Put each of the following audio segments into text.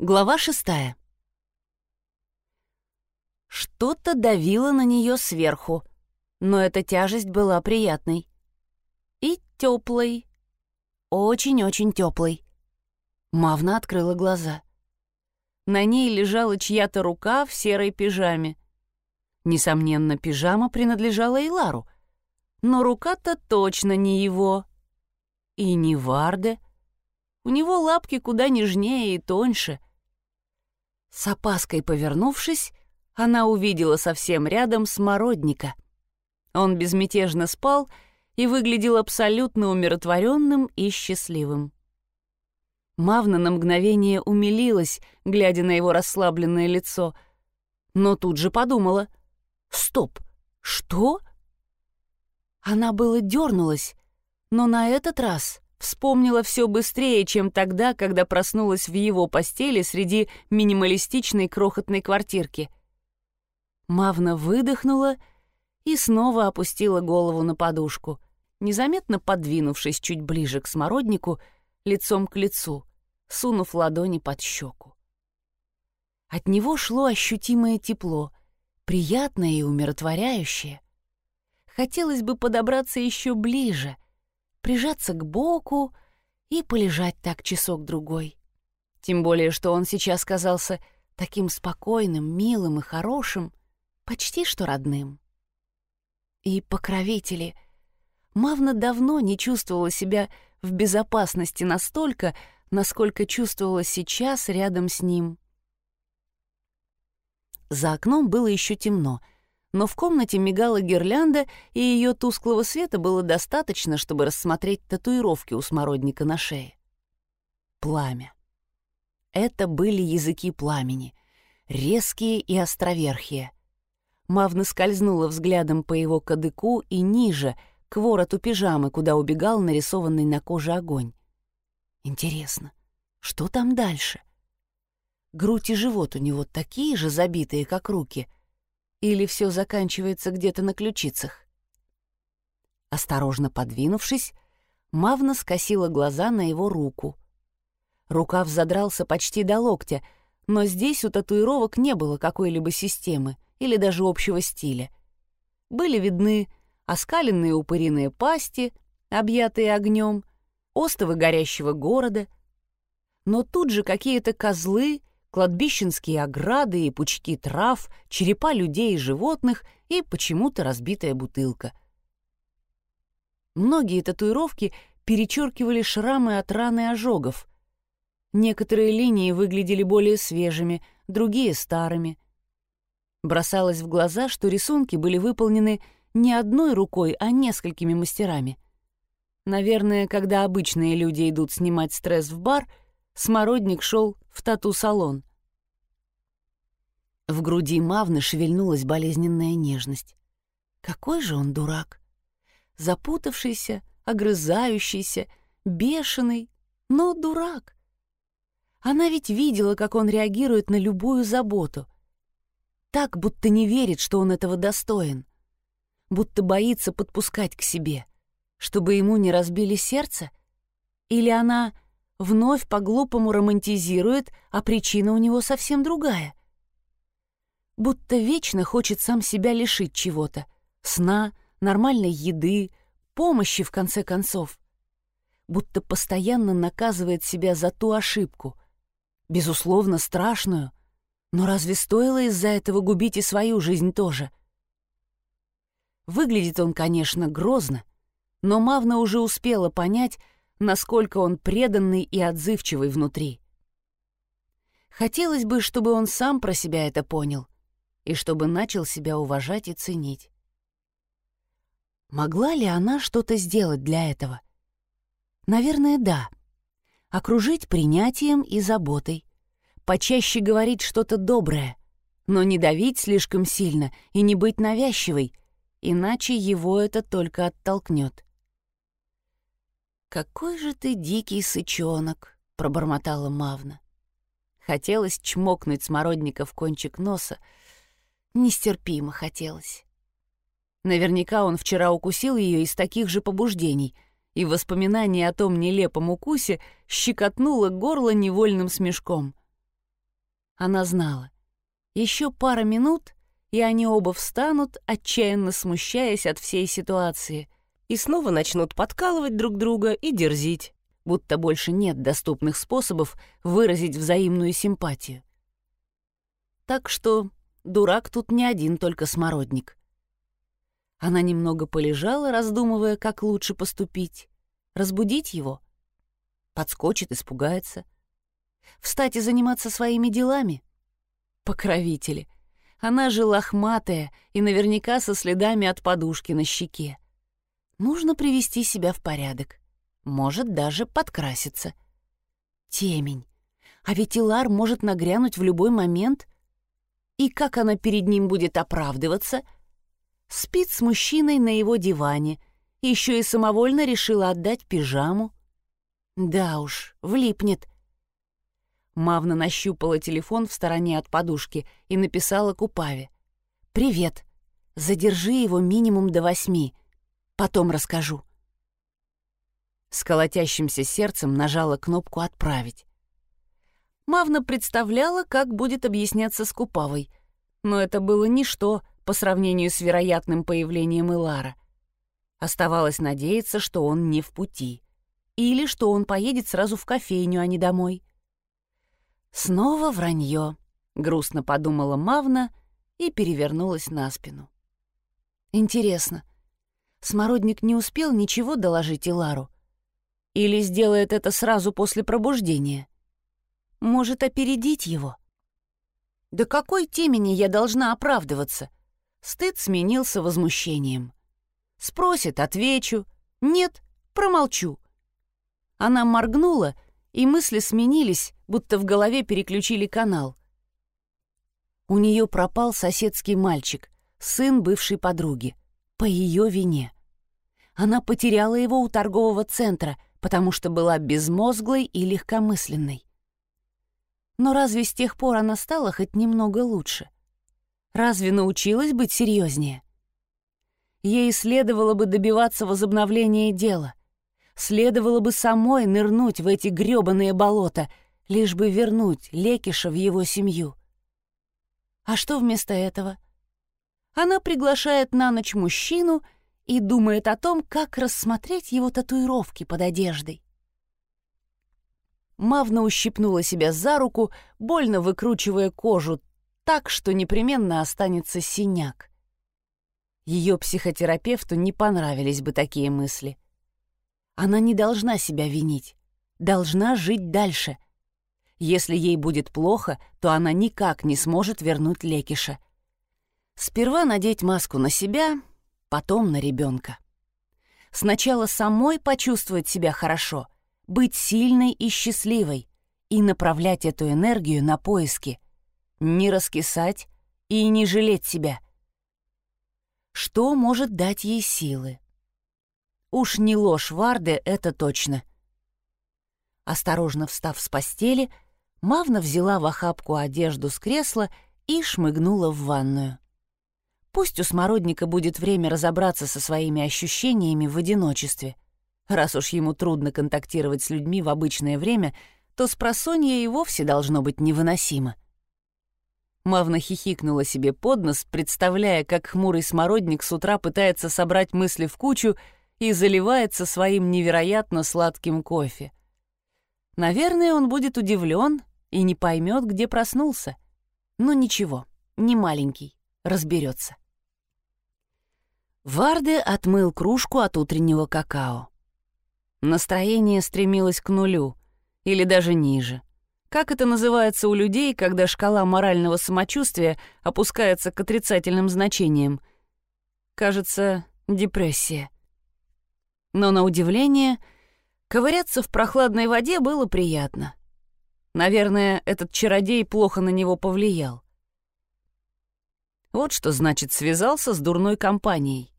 Глава шестая. Что-то давило на нее сверху, но эта тяжесть была приятной. И теплой. Очень-очень теплой. Мавна открыла глаза. На ней лежала чья-то рука в серой пижаме. Несомненно, пижама принадлежала Илару, но рука-то точно не его. И не Варде. У него лапки куда нежнее и тоньше. С опаской повернувшись, она увидела совсем рядом смородника. Он безмятежно спал и выглядел абсолютно умиротворенным и счастливым. Мавна на мгновение умилилась, глядя на его расслабленное лицо, но тут же подумала «Стоп! Что?» Она было дернулась, но на этот раз вспомнила все быстрее, чем тогда, когда проснулась в его постели среди минималистичной крохотной квартирки. Мавна выдохнула и снова опустила голову на подушку, незаметно подвинувшись чуть ближе к смороднику, лицом к лицу, сунув ладони под щеку. От него шло ощутимое тепло, приятное и умиротворяющее. Хотелось бы подобраться еще ближе — прижаться к боку и полежать так часок-другой. Тем более, что он сейчас казался таким спокойным, милым и хорошим, почти что родным. И покровители. Мавна давно не чувствовала себя в безопасности настолько, насколько чувствовала сейчас рядом с ним. За окном было еще темно — но в комнате мигала гирлянда, и ее тусклого света было достаточно, чтобы рассмотреть татуировки у смородника на шее. Пламя. Это были языки пламени, резкие и островерхие. Мавна скользнула взглядом по его кадыку и ниже, к вороту пижамы, куда убегал нарисованный на коже огонь. Интересно, что там дальше? Грудь и живот у него такие же забитые, как руки — или все заканчивается где-то на ключицах? Осторожно подвинувшись, Мавна скосила глаза на его руку. Рукав задрался почти до локтя, но здесь у татуировок не было какой-либо системы или даже общего стиля. Были видны оскаленные упыриные пасти, объятые огнем, остовы горящего города, но тут же какие-то козлы — кладбищенские ограды и пучки трав, черепа людей и животных и почему-то разбитая бутылка. Многие татуировки перечеркивали шрамы от раны и ожогов. Некоторые линии выглядели более свежими, другие — старыми. Бросалось в глаза, что рисунки были выполнены не одной рукой, а несколькими мастерами. Наверное, когда обычные люди идут снимать стресс в бар — Смородник шел в тату-салон. В груди Мавны шевельнулась болезненная нежность. Какой же он дурак! Запутавшийся, огрызающийся, бешеный, но дурак. Она ведь видела, как он реагирует на любую заботу. Так, будто не верит, что он этого достоин. Будто боится подпускать к себе, чтобы ему не разбили сердце. Или она вновь по-глупому романтизирует, а причина у него совсем другая. Будто вечно хочет сам себя лишить чего-то. Сна, нормальной еды, помощи, в конце концов. Будто постоянно наказывает себя за ту ошибку. Безусловно, страшную. Но разве стоило из-за этого губить и свою жизнь тоже? Выглядит он, конечно, грозно, но Мавна уже успела понять, насколько он преданный и отзывчивый внутри. Хотелось бы, чтобы он сам про себя это понял и чтобы начал себя уважать и ценить. Могла ли она что-то сделать для этого? Наверное, да. Окружить принятием и заботой. Почаще говорить что-то доброе, но не давить слишком сильно и не быть навязчивой, иначе его это только оттолкнет. «Какой же ты дикий сычонок!» — пробормотала Мавна. Хотелось чмокнуть смородника в кончик носа. Нестерпимо хотелось. Наверняка он вчера укусил ее из таких же побуждений, и воспоминание о том нелепом укусе щекотнуло горло невольным смешком. Она знала. Еще пара минут, и они оба встанут, отчаянно смущаясь от всей ситуации, и снова начнут подкалывать друг друга и дерзить, будто больше нет доступных способов выразить взаимную симпатию. Так что дурак тут не один только смородник. Она немного полежала, раздумывая, как лучше поступить. Разбудить его? Подскочит, испугается. Встать и заниматься своими делами? Покровители. Она же лохматая и наверняка со следами от подушки на щеке. Нужно привести себя в порядок. Может, даже подкраситься. Темень. А ведь Илар может нагрянуть в любой момент. И как она перед ним будет оправдываться? Спит с мужчиной на его диване. Еще и самовольно решила отдать пижаму. Да уж, влипнет. Мавна нащупала телефон в стороне от подушки и написала Купаве. «Привет. Задержи его минимум до восьми. Потом расскажу». С колотящимся сердцем нажала кнопку «Отправить». Мавна представляла, как будет объясняться с Купавой, но это было ничто по сравнению с вероятным появлением Илара. Оставалось надеяться, что он не в пути. Или что он поедет сразу в кофейню, а не домой. Снова вранье, грустно подумала Мавна и перевернулась на спину. Интересно, Смородник не успел ничего доложить Илару? Или сделает это сразу после пробуждения? Может, опередить его? Да какой темени я должна оправдываться? Стыд сменился возмущением. Спросит — отвечу. Нет — промолчу. Она моргнула, и мысли сменились, будто в голове переключили канал. У нее пропал соседский мальчик, сын бывшей подруги, по ее вине. Она потеряла его у торгового центра, потому что была безмозглой и легкомысленной. Но разве с тех пор она стала хоть немного лучше? Разве научилась быть серьезнее? Ей следовало бы добиваться возобновления дела. Следовало бы самой нырнуть в эти грёбаные болота — лишь бы вернуть Лекиша в его семью. А что вместо этого? Она приглашает на ночь мужчину и думает о том, как рассмотреть его татуировки под одеждой. Мавна ущипнула себя за руку, больно выкручивая кожу так, что непременно останется синяк. Ее психотерапевту не понравились бы такие мысли. Она не должна себя винить, должна жить дальше, если ей будет плохо, то она никак не сможет вернуть Лекиша. Сперва надеть маску на себя, потом на ребенка. Сначала самой почувствовать себя хорошо, быть сильной и счастливой и направлять эту энергию на поиски, не раскисать и не жалеть себя. Что может дать ей силы? Уж не ложь Варды, это точно. Осторожно встав с постели, Мавна взяла в охапку одежду с кресла и шмыгнула в ванную. Пусть у Смородника будет время разобраться со своими ощущениями в одиночестве. Раз уж ему трудно контактировать с людьми в обычное время, то с и вовсе должно быть невыносимо. Мавна хихикнула себе под нос, представляя, как хмурый Смородник с утра пытается собрать мысли в кучу и заливается своим невероятно сладким кофе. Наверное, он будет удивлен и не поймет, где проснулся. Но ничего, не маленький, разберется. Варде отмыл кружку от утреннего какао. Настроение стремилось к нулю, или даже ниже. Как это называется у людей, когда шкала морального самочувствия опускается к отрицательным значениям? Кажется, депрессия. Но на удивление, ковыряться в прохладной воде было приятно. Наверное, этот чародей плохо на него повлиял. Вот что значит связался с дурной компанией.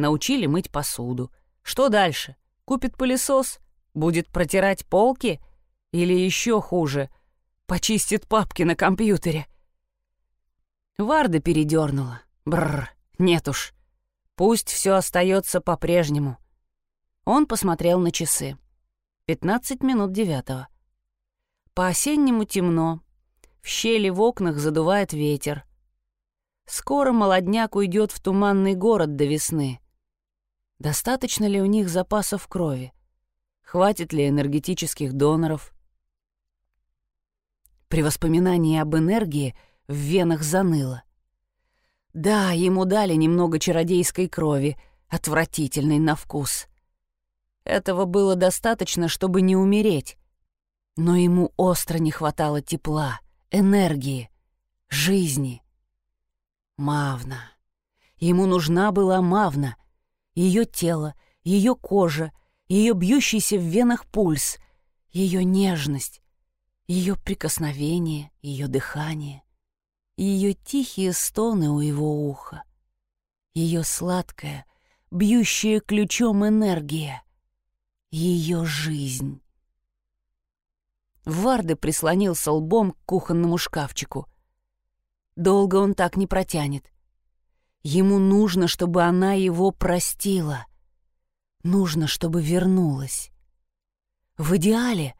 Научили мыть посуду. Что дальше? Купит пылесос? Будет протирать полки? Или еще хуже, почистит папки на компьютере? Варда передернула. Бррр, нет уж. Пусть все остается по-прежнему. Он посмотрел на часы. Пятнадцать минут девятого. По-осеннему темно. В щели в окнах задувает ветер. Скоро молодняк уйдет в туманный город до весны. Достаточно ли у них запасов крови? Хватит ли энергетических доноров? При воспоминании об энергии в венах заныло. Да, ему дали немного чародейской крови, отвратительной на вкус. Этого было достаточно, чтобы не умереть. Но ему остро не хватало тепла, энергии, жизни. Мавна. Ему нужна была Мавна. Ее тело, ее кожа, ее бьющийся в венах пульс, ее нежность, ее прикосновение, ее дыхание, ее тихие стоны у его уха, ее сладкая, бьющая ключом энергия, ее жизнь. Варды прислонился лбом к кухонному шкафчику. Долго он так не протянет. Ему нужно, чтобы она его простила. Нужно, чтобы вернулась. В идеале,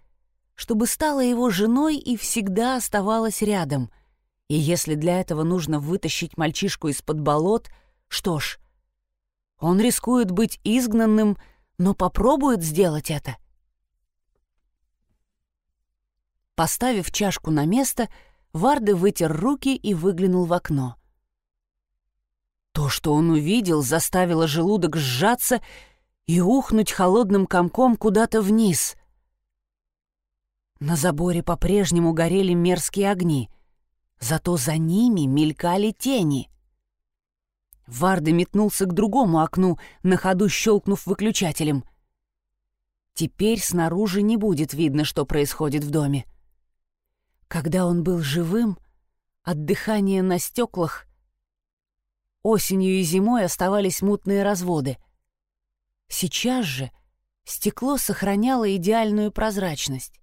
чтобы стала его женой и всегда оставалась рядом. И если для этого нужно вытащить мальчишку из-под болот, что ж, он рискует быть изгнанным, но попробует сделать это. Поставив чашку на место, Варды вытер руки и выглянул в окно. То, что он увидел, заставило желудок сжаться и ухнуть холодным комком куда-то вниз. На заборе по-прежнему горели мерзкие огни, зато за ними мелькали тени. Варды метнулся к другому окну, на ходу щелкнув выключателем. Теперь снаружи не будет видно, что происходит в доме. Когда он был живым, от дыхания на стеклах осенью и зимой оставались мутные разводы. Сейчас же стекло сохраняло идеальную прозрачность.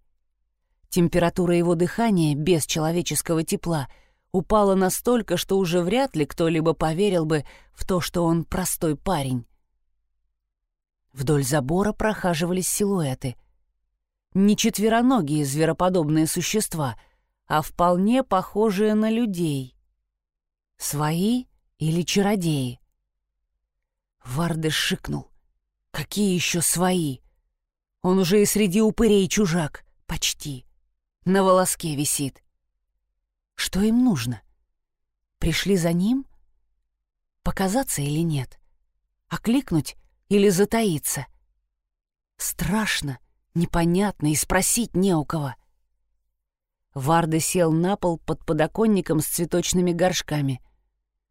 Температура его дыхания без человеческого тепла упала настолько, что уже вряд ли кто-либо поверил бы в то, что он простой парень. Вдоль забора прохаживались силуэты. Не четвероногие звероподобные существа — а вполне похожие на людей. Свои или чародеи? Варде шикнул. Какие еще свои? Он уже и среди упырей чужак, почти. На волоске висит. Что им нужно? Пришли за ним? Показаться или нет? Окликнуть или затаиться? Страшно, непонятно и спросить не у кого — Варда сел на пол под подоконником с цветочными горшками.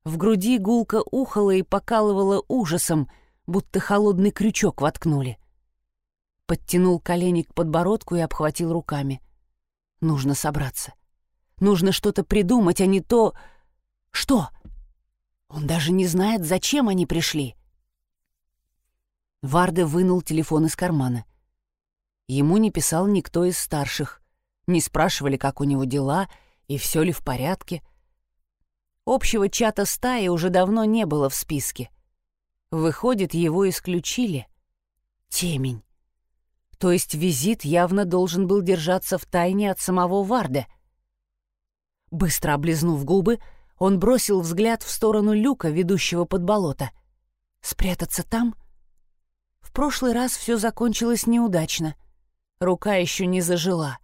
В груди гулко ухало и покалывало ужасом, будто холодный крючок воткнули. Подтянул колени к подбородку и обхватил руками. Нужно собраться. Нужно что-то придумать, а не то... Что? Он даже не знает, зачем они пришли. Варда вынул телефон из кармана. Ему не писал никто из старших не спрашивали, как у него дела и все ли в порядке. Общего чата стаи уже давно не было в списке. Выходит, его исключили. Темень. То есть визит явно должен был держаться в тайне от самого Варда. Быстро облизнув губы, он бросил взгляд в сторону люка, ведущего под болото. Спрятаться там? В прошлый раз все закончилось неудачно. Рука еще не зажила.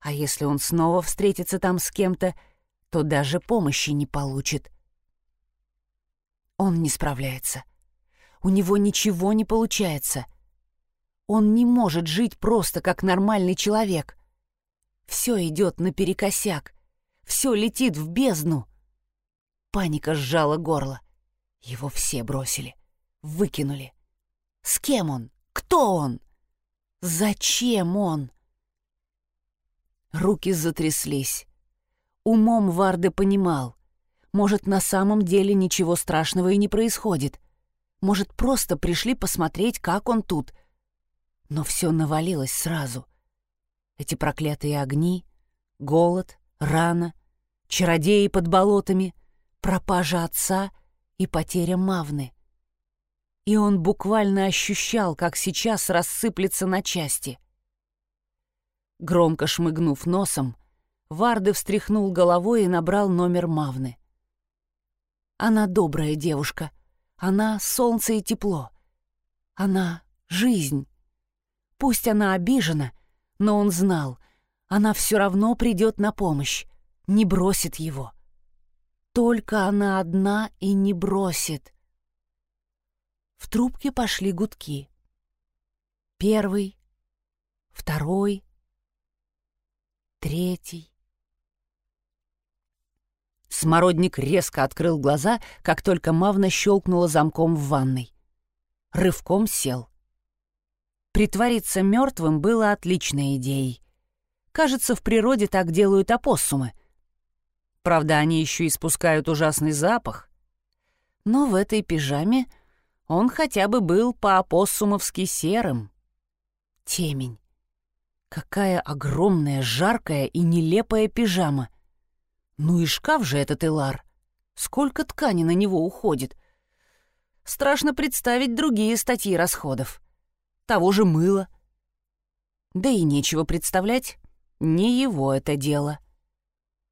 А если он снова встретится там с кем-то, то даже помощи не получит. Он не справляется. У него ничего не получается. Он не может жить просто как нормальный человек. Все идет наперекосяк. Все летит в бездну. Паника сжала горло. Его все бросили. Выкинули. С кем он? Кто он? Зачем он? Руки затряслись. Умом Варде понимал. Может, на самом деле ничего страшного и не происходит. Может, просто пришли посмотреть, как он тут. Но все навалилось сразу. Эти проклятые огни, голод, рана, чародеи под болотами, пропажа отца и потеря Мавны. И он буквально ощущал, как сейчас рассыплется на части — Громко шмыгнув носом, Варды встряхнул головой и набрал номер Мавны. Она добрая девушка. Она — солнце и тепло. Она — жизнь. Пусть она обижена, но он знал, она все равно придет на помощь, не бросит его. Только она одна и не бросит. В трубке пошли гудки. Первый, второй, третий. Смородник резко открыл глаза, как только Мавна щелкнула замком в ванной. Рывком сел. Притвориться мертвым было отличной идеей. Кажется, в природе так делают опоссумы. Правда, они еще испускают ужасный запах. Но в этой пижаме он хотя бы был по-опоссумовски серым. Темень. Какая огромная, жаркая и нелепая пижама. Ну и шкаф же этот Элар. Сколько ткани на него уходит. Страшно представить другие статьи расходов. Того же мыла. Да и нечего представлять. Не его это дело.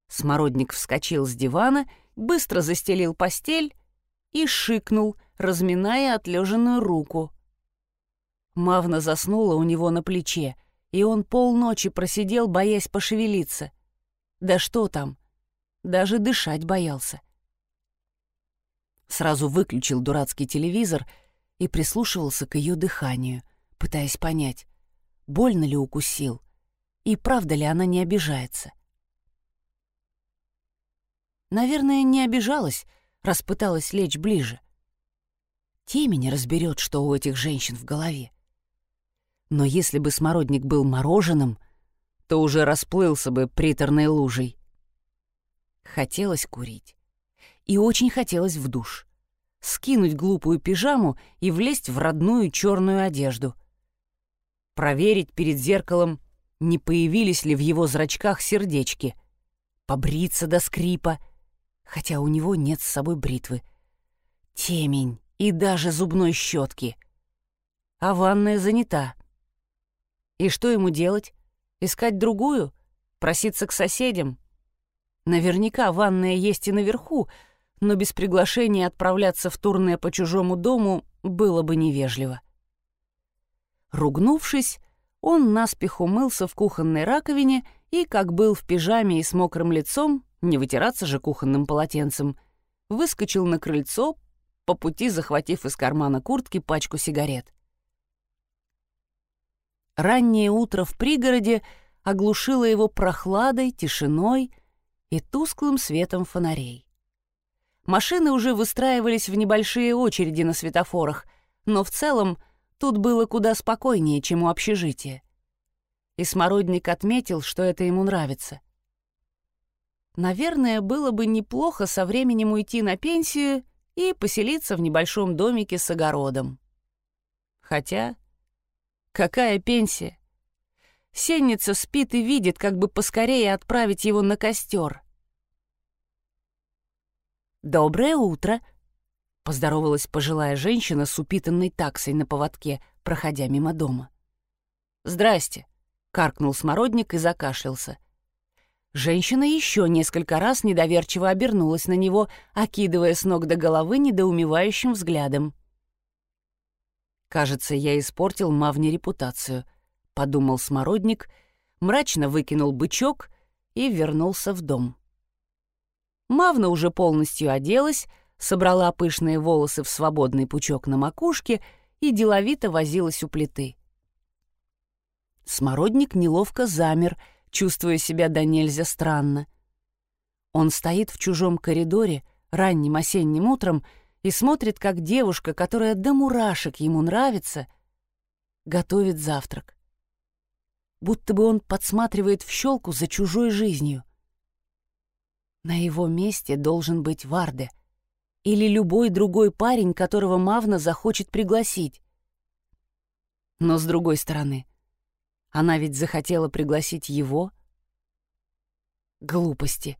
Смородник вскочил с дивана, быстро застелил постель и шикнул, разминая отлеженную руку. Мавна заснула у него на плече, и он полночи просидел, боясь пошевелиться. Да что там, даже дышать боялся. Сразу выключил дурацкий телевизор и прислушивался к ее дыханию, пытаясь понять, больно ли укусил и правда ли она не обижается. Наверное, не обижалась, раз пыталась лечь ближе. Темень разберет, что у этих женщин в голове. Но если бы смородник был мороженым, то уже расплылся бы приторной лужей. Хотелось курить. И очень хотелось в душ. Скинуть глупую пижаму и влезть в родную черную одежду. Проверить перед зеркалом, не появились ли в его зрачках сердечки. Побриться до скрипа, хотя у него нет с собой бритвы. Темень и даже зубной щетки. А ванная занята. И что ему делать? Искать другую? Проситься к соседям? Наверняка ванная есть и наверху, но без приглашения отправляться в турне по чужому дому было бы невежливо. Ругнувшись, он наспех умылся в кухонной раковине и, как был в пижаме и с мокрым лицом, не вытираться же кухонным полотенцем, выскочил на крыльцо, по пути захватив из кармана куртки пачку сигарет. Раннее утро в пригороде оглушило его прохладой, тишиной и тусклым светом фонарей. Машины уже выстраивались в небольшие очереди на светофорах, но в целом тут было куда спокойнее, чем у общежития. И Смородник отметил, что это ему нравится. Наверное, было бы неплохо со временем уйти на пенсию и поселиться в небольшом домике с огородом. Хотя Какая пенсия? Сенница спит и видит, как бы поскорее отправить его на костер. «Доброе утро!» — поздоровалась пожилая женщина с упитанной таксой на поводке, проходя мимо дома. «Здрасте!» — каркнул смородник и закашлялся. Женщина еще несколько раз недоверчиво обернулась на него, окидывая с ног до головы недоумевающим взглядом. «Кажется, я испортил Мавне репутацию», — подумал Смородник, мрачно выкинул бычок и вернулся в дом. Мавна уже полностью оделась, собрала пышные волосы в свободный пучок на макушке и деловито возилась у плиты. Смородник неловко замер, чувствуя себя до нельзя странно. Он стоит в чужом коридоре ранним осенним утром и смотрит, как девушка, которая до мурашек ему нравится, готовит завтрак. Будто бы он подсматривает в щелку за чужой жизнью. На его месте должен быть Варде или любой другой парень, которого Мавна захочет пригласить. Но с другой стороны, она ведь захотела пригласить его. Глупости.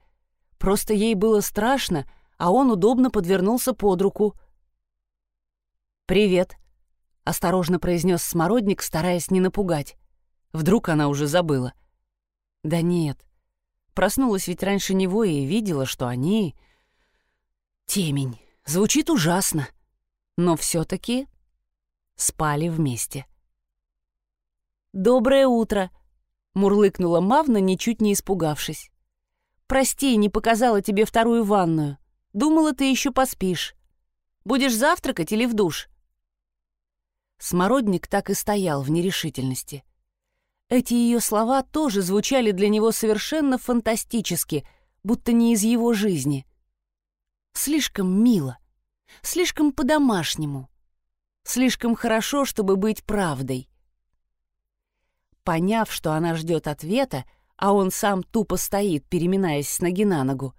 Просто ей было страшно, а он удобно подвернулся под руку. «Привет», — осторожно произнес Смородник, стараясь не напугать. Вдруг она уже забыла. «Да нет, Проснулась ведь раньше него и видела, что они... Темень. Звучит ужасно. Но все таки спали вместе. «Доброе утро!» — мурлыкнула Мавна, ничуть не испугавшись. «Прости, не показала тебе вторую ванную. Думала, ты еще поспишь. Будешь завтракать или в душ?» Смородник так и стоял в нерешительности. Эти ее слова тоже звучали для него совершенно фантастически, будто не из его жизни. Слишком мило, слишком по-домашнему, слишком хорошо, чтобы быть правдой. Поняв, что она ждет ответа, а он сам тупо стоит, переминаясь с ноги на ногу,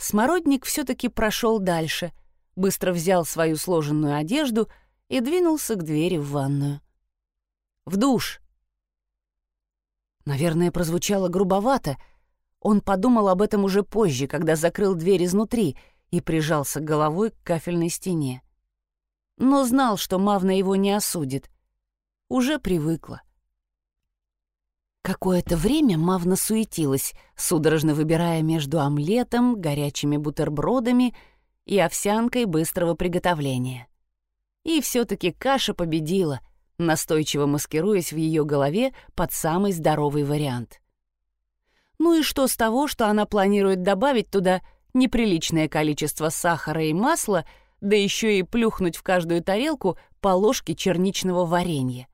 Смородник все-таки прошел дальше, быстро взял свою сложенную одежду и двинулся к двери в ванную. «В душ!» Наверное, прозвучало грубовато. Он подумал об этом уже позже, когда закрыл дверь изнутри и прижался головой к кафельной стене. Но знал, что Мавна его не осудит. Уже привыкла. Какое-то время Мавна суетилась, судорожно выбирая между омлетом, горячими бутербродами и овсянкой быстрого приготовления. И все-таки каша победила, настойчиво маскируясь в ее голове под самый здоровый вариант. Ну и что с того, что она планирует добавить туда неприличное количество сахара и масла, да еще и плюхнуть в каждую тарелку по ложке черничного варенья?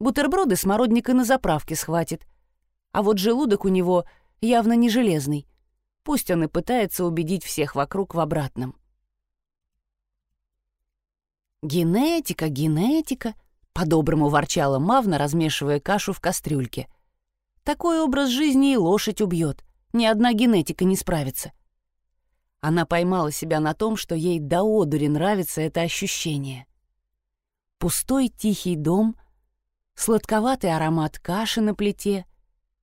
Бутерброды смородника на заправке схватит. А вот желудок у него явно не железный. Пусть он и пытается убедить всех вокруг в обратном. «Генетика, генетика», — по-доброму ворчала Мавна, размешивая кашу в кастрюльке. «Такой образ жизни и лошадь убьет. Ни одна генетика не справится». Она поймала себя на том, что ей до одури нравится это ощущение. Пустой тихий дом, сладковатый аромат каши на плите,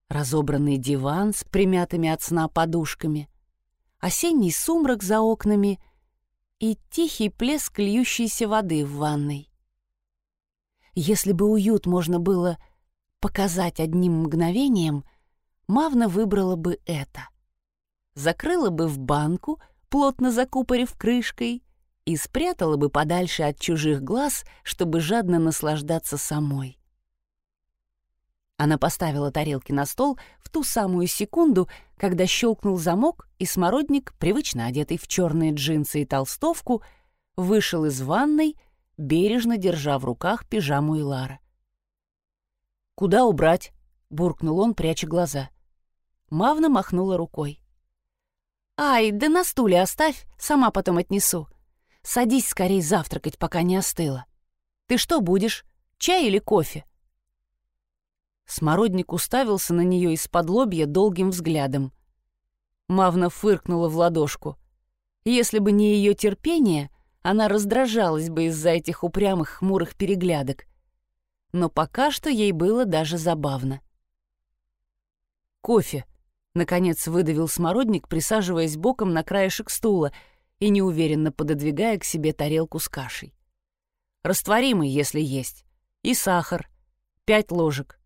разобранный диван с примятыми от сна подушками, осенний сумрак за окнами и тихий плеск льющейся воды в ванной. Если бы уют можно было показать одним мгновением, Мавна выбрала бы это. Закрыла бы в банку, плотно закупорив крышкой, и спрятала бы подальше от чужих глаз, чтобы жадно наслаждаться самой. Она поставила тарелки на стол в ту самую секунду, когда щелкнул замок, и смородник, привычно одетый в черные джинсы и толстовку, вышел из ванной, бережно держа в руках пижаму Илара. «Куда убрать?» — буркнул он, пряча глаза. Мавна махнула рукой. «Ай, да на стуле оставь, сама потом отнесу. Садись скорей завтракать, пока не остыло. Ты что будешь, чай или кофе?» Смородник уставился на нее из-под лобья долгим взглядом. Мавна фыркнула в ладошку. Если бы не ее терпение, она раздражалась бы из-за этих упрямых хмурых переглядок. Но пока что ей было даже забавно. «Кофе», — наконец выдавил смородник, присаживаясь боком на краешек стула и неуверенно пододвигая к себе тарелку с кашей. «Растворимый, если есть. И сахар. Пять ложек.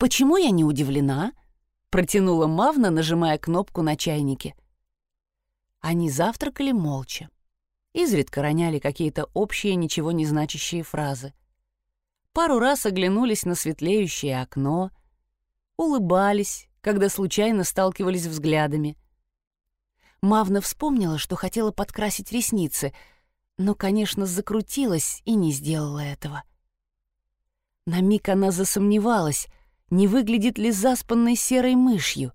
«Почему я не удивлена?» — протянула Мавна, нажимая кнопку на чайнике. Они завтракали молча. Изредка роняли какие-то общие, ничего не значащие фразы. Пару раз оглянулись на светлеющее окно, улыбались, когда случайно сталкивались взглядами. Мавна вспомнила, что хотела подкрасить ресницы, но, конечно, закрутилась и не сделала этого. На миг она засомневалась — не выглядит ли заспанной серой мышью.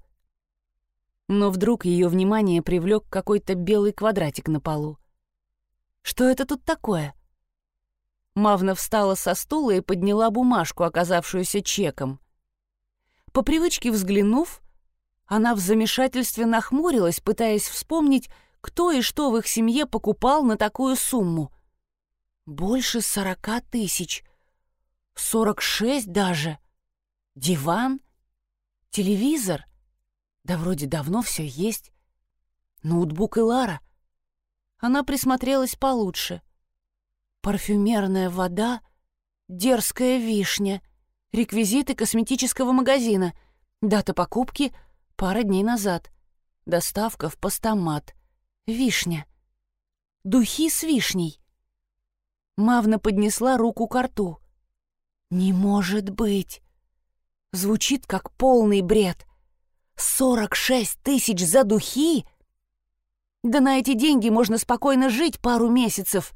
Но вдруг ее внимание привлек какой-то белый квадратик на полу. Что это тут такое? Мавна встала со стула и подняла бумажку, оказавшуюся чеком. По привычке взглянув, она в замешательстве нахмурилась, пытаясь вспомнить, кто и что в их семье покупал на такую сумму. Больше сорока тысяч. Сорок шесть даже. Диван? Телевизор? Да вроде давно все есть. Ноутбук и Лара. Она присмотрелась получше. Парфюмерная вода, дерзкая вишня, реквизиты косметического магазина. Дата покупки — пара дней назад. Доставка в постамат. Вишня. Духи с вишней. Мавна поднесла руку к рту. «Не может быть!» Звучит как полный бред. «Сорок шесть тысяч за духи?» Да на эти деньги можно спокойно жить пару месяцев.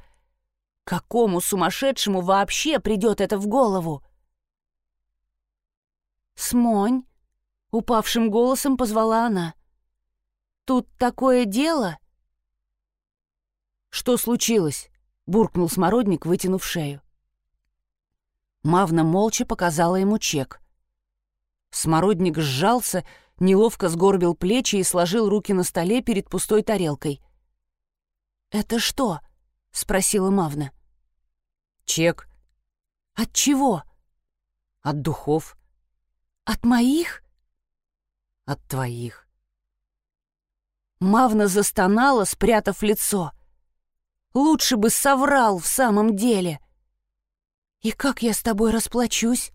Какому сумасшедшему вообще придет это в голову? «Смонь!» — упавшим голосом позвала она. «Тут такое дело?» «Что случилось?» — буркнул смородник, вытянув шею. Мавна молча показала ему чек. Смородник сжался неловко сгорбил плечи и сложил руки на столе перед пустой тарелкой. «Это что?» — спросила Мавна. «Чек». «От чего?» «От духов». «От моих?» «От твоих». Мавна застонала, спрятав лицо. «Лучше бы соврал в самом деле». «И как я с тобой расплачусь?»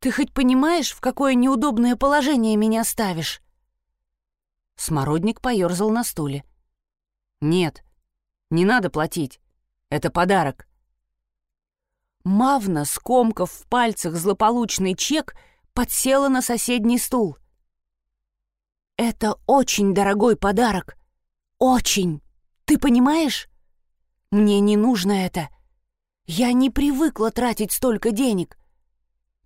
Ты хоть понимаешь, в какое неудобное положение меня ставишь?» Смородник поерзал на стуле. «Нет, не надо платить. Это подарок». Мавна, скомкав в пальцах злополучный чек, подсела на соседний стул. «Это очень дорогой подарок. Очень. Ты понимаешь? Мне не нужно это. Я не привыкла тратить столько денег.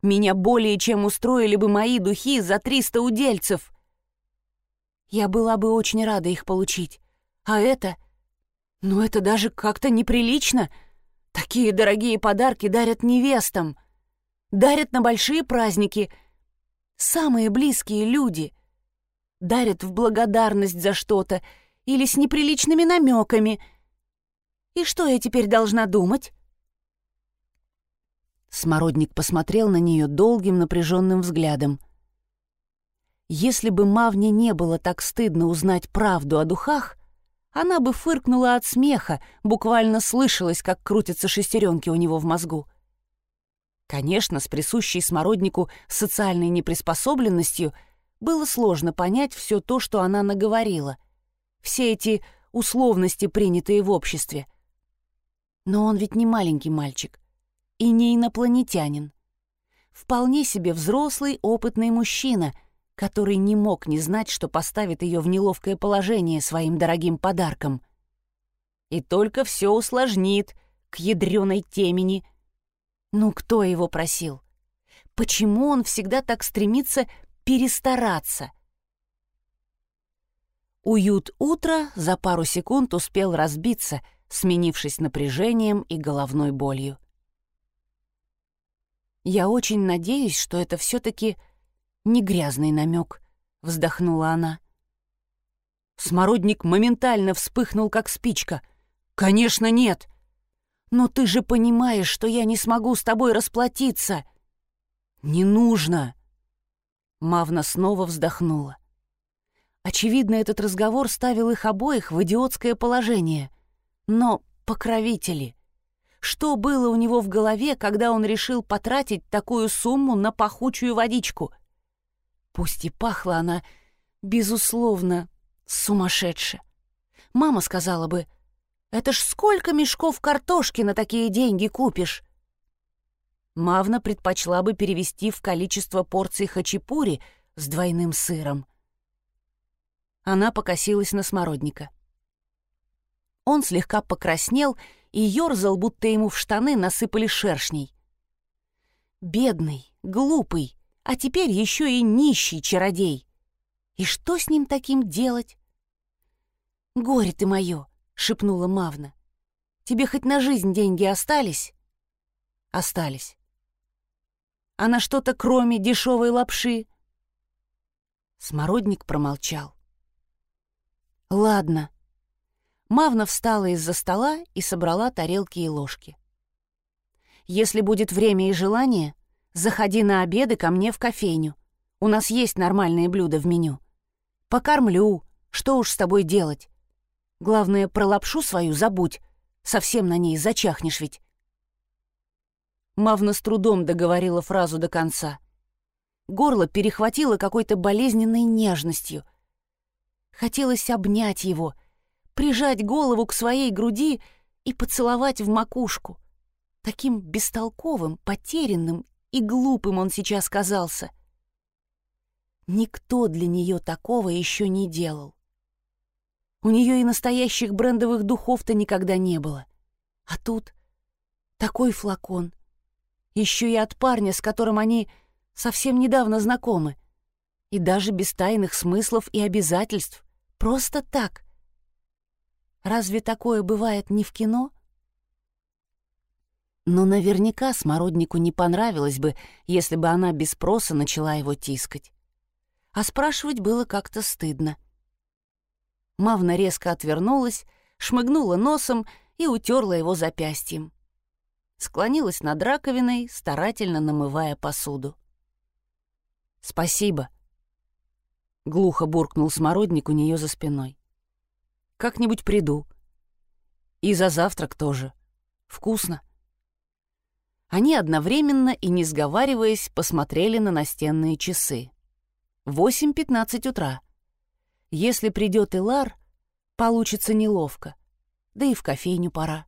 Меня более чем устроили бы мои духи за триста удельцев. Я была бы очень рада их получить. А это... Ну, это даже как-то неприлично. Такие дорогие подарки дарят невестам. Дарят на большие праздники. Самые близкие люди. Дарят в благодарность за что-то или с неприличными намеками. И что я теперь должна думать? Смородник посмотрел на нее долгим напряженным взглядом. Если бы Мавне не было так стыдно узнать правду о духах, она бы фыркнула от смеха, буквально слышалось, как крутятся шестеренки у него в мозгу. Конечно, с присущей смороднику социальной неприспособленностью было сложно понять все то, что она наговорила, все эти условности, принятые в обществе. Но он ведь не маленький мальчик и не инопланетянин. Вполне себе взрослый, опытный мужчина, который не мог не знать, что поставит ее в неловкое положение своим дорогим подарком. И только все усложнит к ядреной темени. Ну, кто его просил? Почему он всегда так стремится перестараться? Уют утра за пару секунд успел разбиться, сменившись напряжением и головной болью. «Я очень надеюсь, что это все-таки не грязный намек», — вздохнула она. Смородник моментально вспыхнул, как спичка. «Конечно, нет!» «Но ты же понимаешь, что я не смогу с тобой расплатиться!» «Не нужно!» Мавна снова вздохнула. Очевидно, этот разговор ставил их обоих в идиотское положение. Но покровители — что было у него в голове, когда он решил потратить такую сумму на пахучую водичку? Пусть и пахла она, безусловно, сумасшедше. Мама сказала бы, «Это ж сколько мешков картошки на такие деньги купишь?» Мавна предпочла бы перевести в количество порций хачапури с двойным сыром. Она покосилась на смородника. Он слегка покраснел и ерзал, будто ему в штаны насыпали шершней. Бедный, глупый, а теперь еще и нищий чародей. И что с ним таким делать? «Горе ты мое!» — шепнула Мавна. «Тебе хоть на жизнь деньги остались?» «Остались». «А на что-то кроме дешевой лапши?» Смородник промолчал. «Ладно», Мавна встала из-за стола и собрала тарелки и ложки. «Если будет время и желание, заходи на обеды ко мне в кофейню. У нас есть нормальные блюда в меню. Покормлю, что уж с тобой делать. Главное, про лапшу свою забудь, совсем на ней зачахнешь ведь». Мавна с трудом договорила фразу до конца. Горло перехватило какой-то болезненной нежностью. Хотелось обнять его, прижать голову к своей груди и поцеловать в макушку. Таким бестолковым, потерянным и глупым он сейчас казался. Никто для нее такого еще не делал. У нее и настоящих брендовых духов-то никогда не было. А тут такой флакон. Еще и от парня, с которым они совсем недавно знакомы. И даже без тайных смыслов и обязательств. Просто так. Разве такое бывает не в кино? Но наверняка Смороднику не понравилось бы, если бы она без спроса начала его тискать. А спрашивать было как-то стыдно. Мавна резко отвернулась, шмыгнула носом и утерла его запястьем. Склонилась над раковиной, старательно намывая посуду. «Спасибо», — глухо буркнул смородник у нее за спиной. «Как-нибудь приду. И за завтрак тоже. Вкусно». Они одновременно и не сговариваясь посмотрели на настенные часы. Восемь пятнадцать утра. Если придет Илар, получится неловко. Да и в кофейню пора.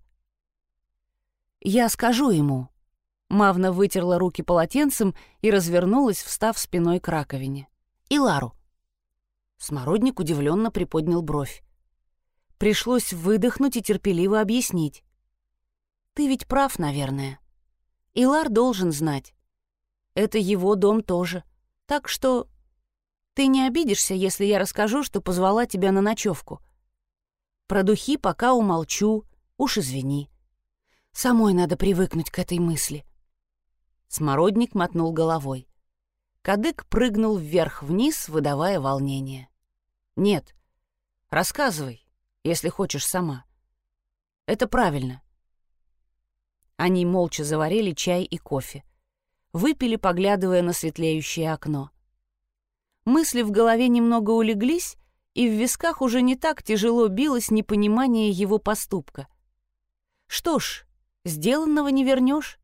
Я скажу ему. Мавна вытерла руки полотенцем и развернулась, встав спиной к раковине. Илару. Смородник удивленно приподнял бровь. Пришлось выдохнуть и терпеливо объяснить. «Ты ведь прав, наверное. Илар должен знать. Это его дом тоже. Так что ты не обидишься, если я расскажу, что позвала тебя на ночевку. Про духи пока умолчу, уж извини. Самой надо привыкнуть к этой мысли. Смородник мотнул головой. Кадык прыгнул вверх-вниз, выдавая волнение. «Нет, рассказывай, если хочешь сама. Это правильно». Они молча заварили чай и кофе. Выпили, поглядывая на светлеющее окно. Мысли в голове немного улеглись, и в висках уже не так тяжело билось непонимание его поступка. Что ж, сделанного не вернешь.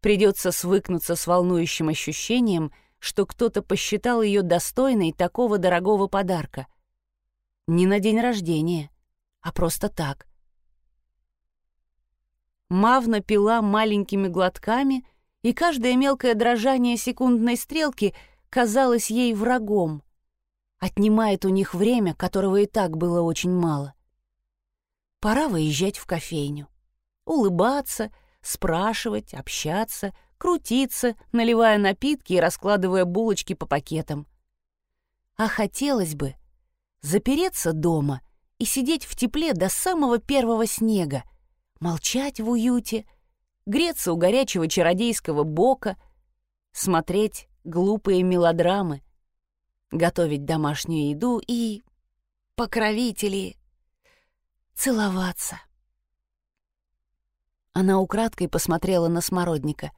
Придется свыкнуться с волнующим ощущением, что кто-то посчитал ее достойной такого дорогого подарка. Не на день рождения, а просто так. Мавна пила маленькими глотками, и каждое мелкое дрожание секундной стрелки — казалась ей врагом, отнимает у них время, которого и так было очень мало. Пора выезжать в кофейню, улыбаться, спрашивать, общаться, крутиться, наливая напитки и раскладывая булочки по пакетам. А хотелось бы запереться дома и сидеть в тепле до самого первого снега, молчать в уюте, греться у горячего чародейского бока, смотреть глупые мелодрамы, готовить домашнюю еду и... покровители... целоваться. Она украдкой посмотрела на Смородника,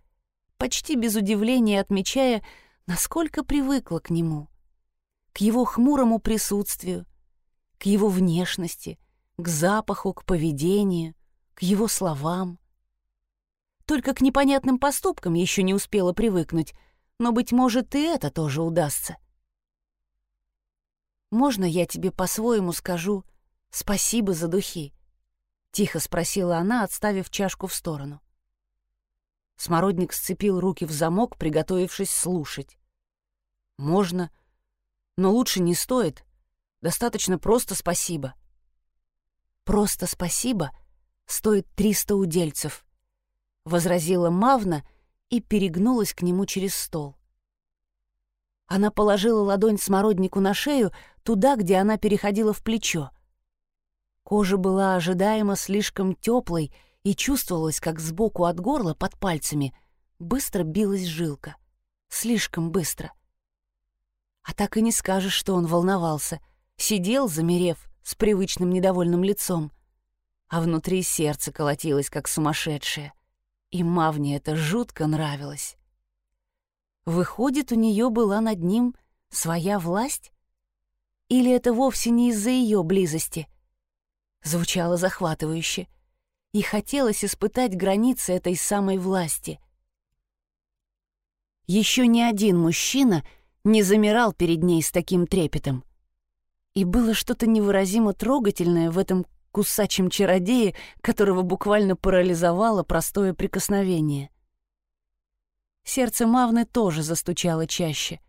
почти без удивления отмечая, насколько привыкла к нему, к его хмурому присутствию, к его внешности, к запаху, к поведению, к его словам. Только к непонятным поступкам еще не успела привыкнуть — но, быть может, и это тоже удастся. «Можно я тебе по-своему скажу спасибо за духи?» — тихо спросила она, отставив чашку в сторону. Смородник сцепил руки в замок, приготовившись слушать. «Можно, но лучше не стоит. Достаточно просто спасибо». «Просто спасибо стоит триста удельцев», — возразила Мавна и перегнулась к нему через стол. Она положила ладонь смороднику на шею, туда, где она переходила в плечо. Кожа была ожидаемо слишком теплой и чувствовалась, как сбоку от горла под пальцами быстро билась жилка. Слишком быстро. А так и не скажешь, что он волновался. Сидел, замерев, с привычным недовольным лицом. А внутри сердце колотилось, как сумасшедшее. И Мавне это жутко нравилось. Выходит, у нее была над ним своя власть? Или это вовсе не из-за ее близости? Звучало захватывающе, и хотелось испытать границы этой самой власти. Еще ни один мужчина не замирал перед ней с таким трепетом. И было что-то невыразимо трогательное в этом кусачем чародее, которого буквально парализовало простое прикосновение. Сердце Мавны тоже застучало чаще.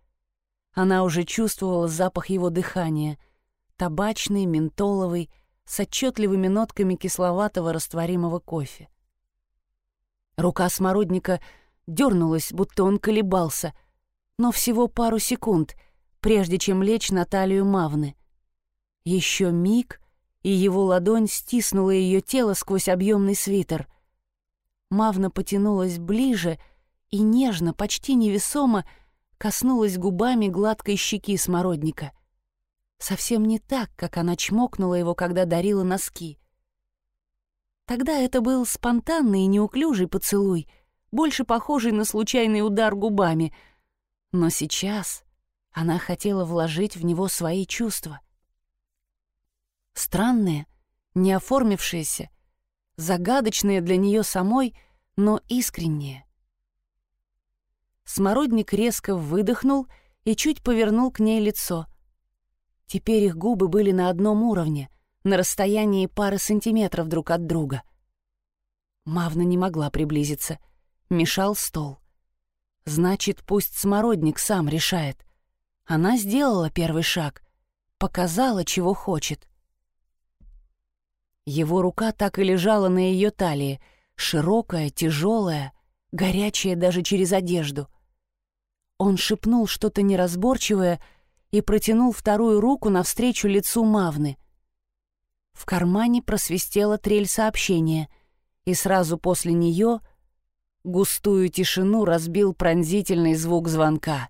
Она уже чувствовала запах его дыхания, табачный, ментоловый, с отчетливыми нотками кисловатого растворимого кофе. Рука смородника дернулась, будто он колебался, но всего пару секунд, прежде чем лечь на талию Мавны. Еще миг, и его ладонь стиснула ее тело сквозь объемный свитер. Мавна потянулась ближе и нежно, почти невесомо, коснулась губами гладкой щеки смородника. Совсем не так, как она чмокнула его, когда дарила носки. Тогда это был спонтанный и неуклюжий поцелуй, больше похожий на случайный удар губами. Но сейчас она хотела вложить в него свои чувства — Странные, не оформившиеся, загадочные для нее самой, но искренние. Смородник резко выдохнул и чуть повернул к ней лицо. Теперь их губы были на одном уровне, на расстоянии пары сантиметров друг от друга. Мавна не могла приблизиться. Мешал стол. Значит, пусть смородник сам решает. Она сделала первый шаг, показала, чего хочет. Его рука так и лежала на ее талии, широкая, тяжелая, горячая даже через одежду. Он шепнул что-то неразборчивое и протянул вторую руку навстречу лицу Мавны. В кармане просвистела трель сообщения, и сразу после нее густую тишину разбил пронзительный звук звонка.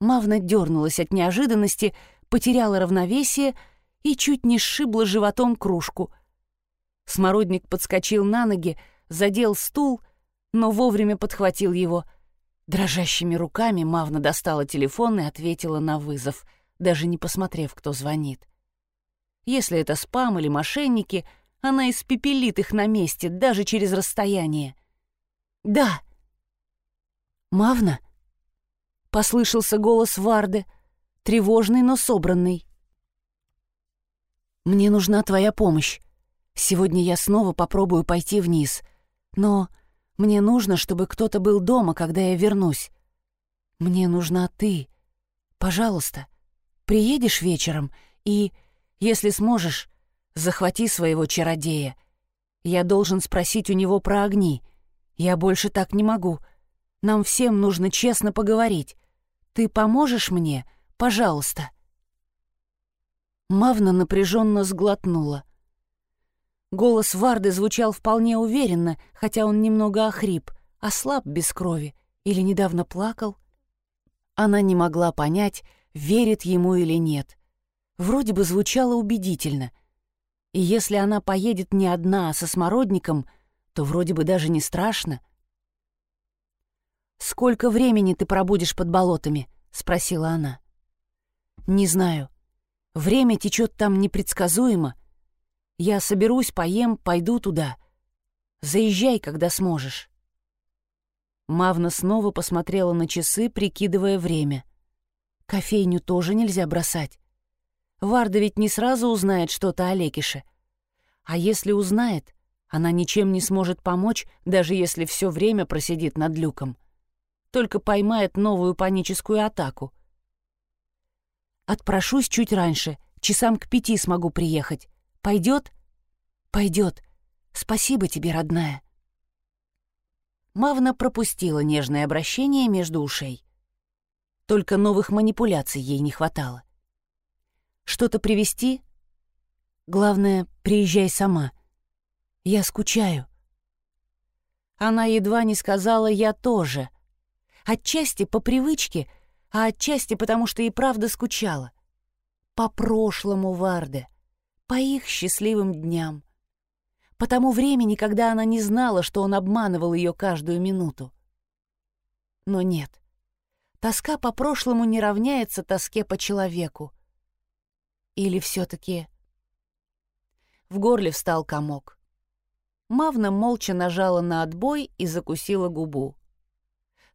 Мавна дернулась от неожиданности, потеряла равновесие — и чуть не сшибла животом кружку. Смородник подскочил на ноги, задел стул, но вовремя подхватил его. Дрожащими руками Мавна достала телефон и ответила на вызов, даже не посмотрев, кто звонит. Если это спам или мошенники, она испепелит их на месте, даже через расстояние. «Да!» «Мавна?» — послышался голос Варды, тревожный, но собранный. Мне нужна твоя помощь. Сегодня я снова попробую пойти вниз. Но мне нужно, чтобы кто-то был дома, когда я вернусь. Мне нужна ты. Пожалуйста, приедешь вечером и, если сможешь, захвати своего чародея. Я должен спросить у него про огни. Я больше так не могу. Нам всем нужно честно поговорить. Ты поможешь мне? Пожалуйста». Мавна напряженно сглотнула. Голос Варды звучал вполне уверенно, хотя он немного охрип, ослаб без крови или недавно плакал. Она не могла понять, верит ему или нет. Вроде бы звучало убедительно. И если она поедет не одна, а со смородником, то вроде бы даже не страшно. «Сколько времени ты пробудешь под болотами?» — спросила она. «Не знаю. Время течет там непредсказуемо. Я соберусь, поем, пойду туда. Заезжай, когда сможешь». Мавна снова посмотрела на часы, прикидывая время. Кофейню тоже нельзя бросать. Варда ведь не сразу узнает что-то о Лекише. А если узнает, она ничем не сможет помочь, даже если все время просидит над люком. Только поймает новую паническую атаку — Отпрошусь чуть раньше, часам к пяти смогу приехать. Пойдет? Пойдет. Спасибо тебе, родная. Мавна пропустила нежное обращение между ушей. Только новых манипуляций ей не хватало. Что-то привезти? Главное, приезжай сама. Я скучаю. Она едва не сказала «я тоже». Отчасти по привычке — а отчасти потому, что и правда скучала. По прошлому Варде, по их счастливым дням, по тому времени, когда она не знала, что он обманывал ее каждую минуту. Но нет, тоска по прошлому не равняется тоске по человеку. Или все-таки... В горле встал комок. Мавна молча нажала на отбой и закусила губу.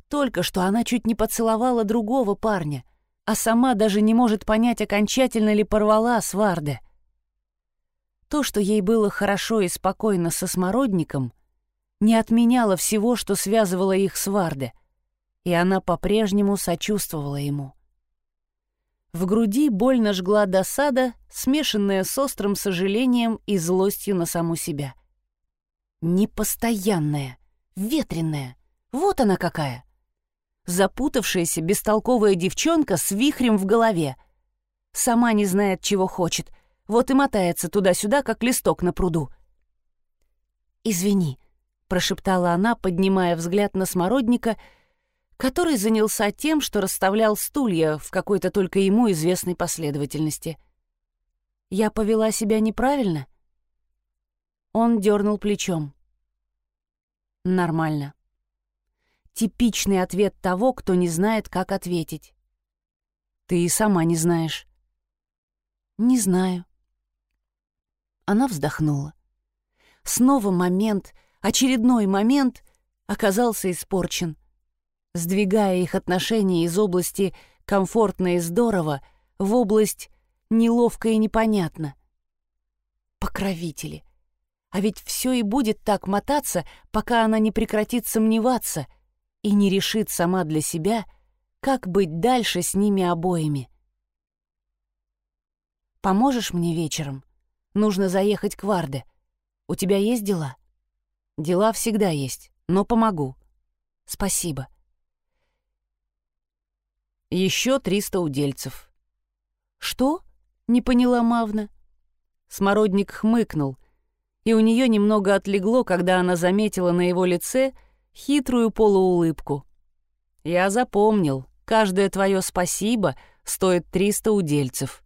Только что она чуть не поцеловала другого парня, а сама даже не может понять, окончательно ли порвала с Варде. То, что ей было хорошо и спокойно со смородником, не отменяло всего, что связывало их с Варде, и она по-прежнему сочувствовала ему. В груди больно жгла досада, смешанная с острым сожалением и злостью на саму себя. Непостоянная, ветреная, вот она какая. Запутавшаяся, бестолковая девчонка с вихрем в голове. Сама не знает, чего хочет, вот и мотается туда-сюда, как листок на пруду. «Извини», — прошептала она, поднимая взгляд на смородника, который занялся тем, что расставлял стулья в какой-то только ему известной последовательности. «Я повела себя неправильно?» Он дернул плечом. «Нормально». Типичный ответ того, кто не знает, как ответить. Ты и сама не знаешь. Не знаю. Она вздохнула. Снова момент, очередной момент оказался испорчен, сдвигая их отношения из области комфортно и здорово в область неловко и непонятно. Покровители. А ведь все и будет так мотаться, пока она не прекратит сомневаться — и не решит сама для себя, как быть дальше с ними обоими. «Поможешь мне вечером? Нужно заехать к Варде. У тебя есть дела?» «Дела всегда есть, но помогу. Спасибо». Еще триста удельцев. «Что?» — не поняла Мавна. Смородник хмыкнул, и у нее немного отлегло, когда она заметила на его лице — хитрую полуулыбку. «Я запомнил, каждое твое спасибо стоит 300 удельцев.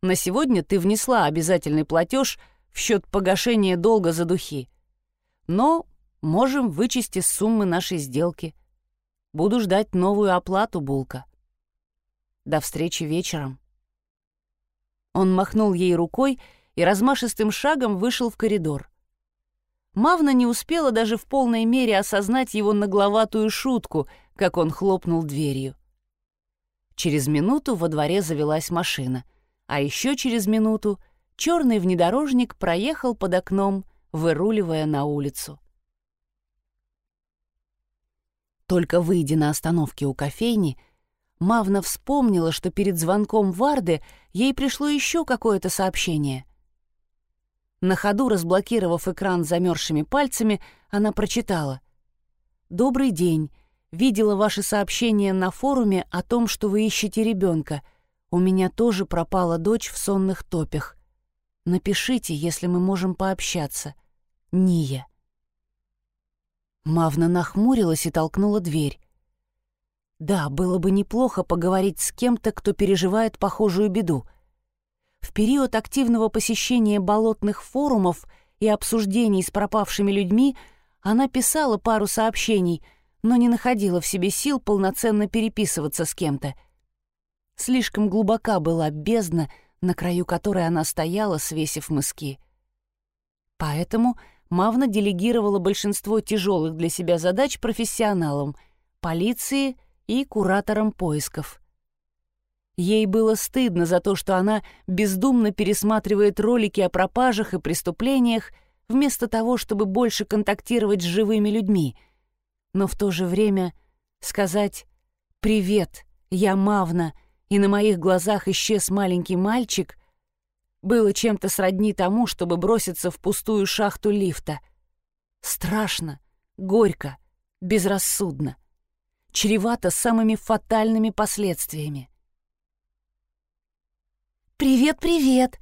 На сегодня ты внесла обязательный платеж в счет погашения долга за духи. Но можем вычесть из суммы нашей сделки. Буду ждать новую оплату, Булка. До встречи вечером». Он махнул ей рукой и размашистым шагом вышел в коридор. Мавна не успела даже в полной мере осознать его нагловатую шутку, как он хлопнул дверью. Через минуту во дворе завелась машина, а еще через минуту черный внедорожник проехал под окном, выруливая на улицу. Только выйдя на остановке у кофейни, Мавна вспомнила, что перед звонком Варды ей пришло еще какое-то сообщение — на ходу, разблокировав экран замерзшими пальцами, она прочитала. «Добрый день. Видела ваше сообщение на форуме о том, что вы ищете ребенка. У меня тоже пропала дочь в сонных топях. Напишите, если мы можем пообщаться. Ния». Мавна нахмурилась и толкнула дверь. Да, было бы неплохо поговорить с кем-то, кто переживает похожую беду — в период активного посещения болотных форумов и обсуждений с пропавшими людьми она писала пару сообщений, но не находила в себе сил полноценно переписываться с кем-то. Слишком глубока была бездна, на краю которой она стояла, свесив мыски. Поэтому Мавна делегировала большинство тяжелых для себя задач профессионалам, полиции и кураторам поисков — Ей было стыдно за то, что она бездумно пересматривает ролики о пропажах и преступлениях, вместо того, чтобы больше контактировать с живыми людьми. Но в то же время сказать «Привет, я Мавна», и на моих глазах исчез маленький мальчик, было чем-то сродни тому, чтобы броситься в пустую шахту лифта. Страшно, горько, безрассудно, чревато самыми фатальными последствиями. «Привет, привет!»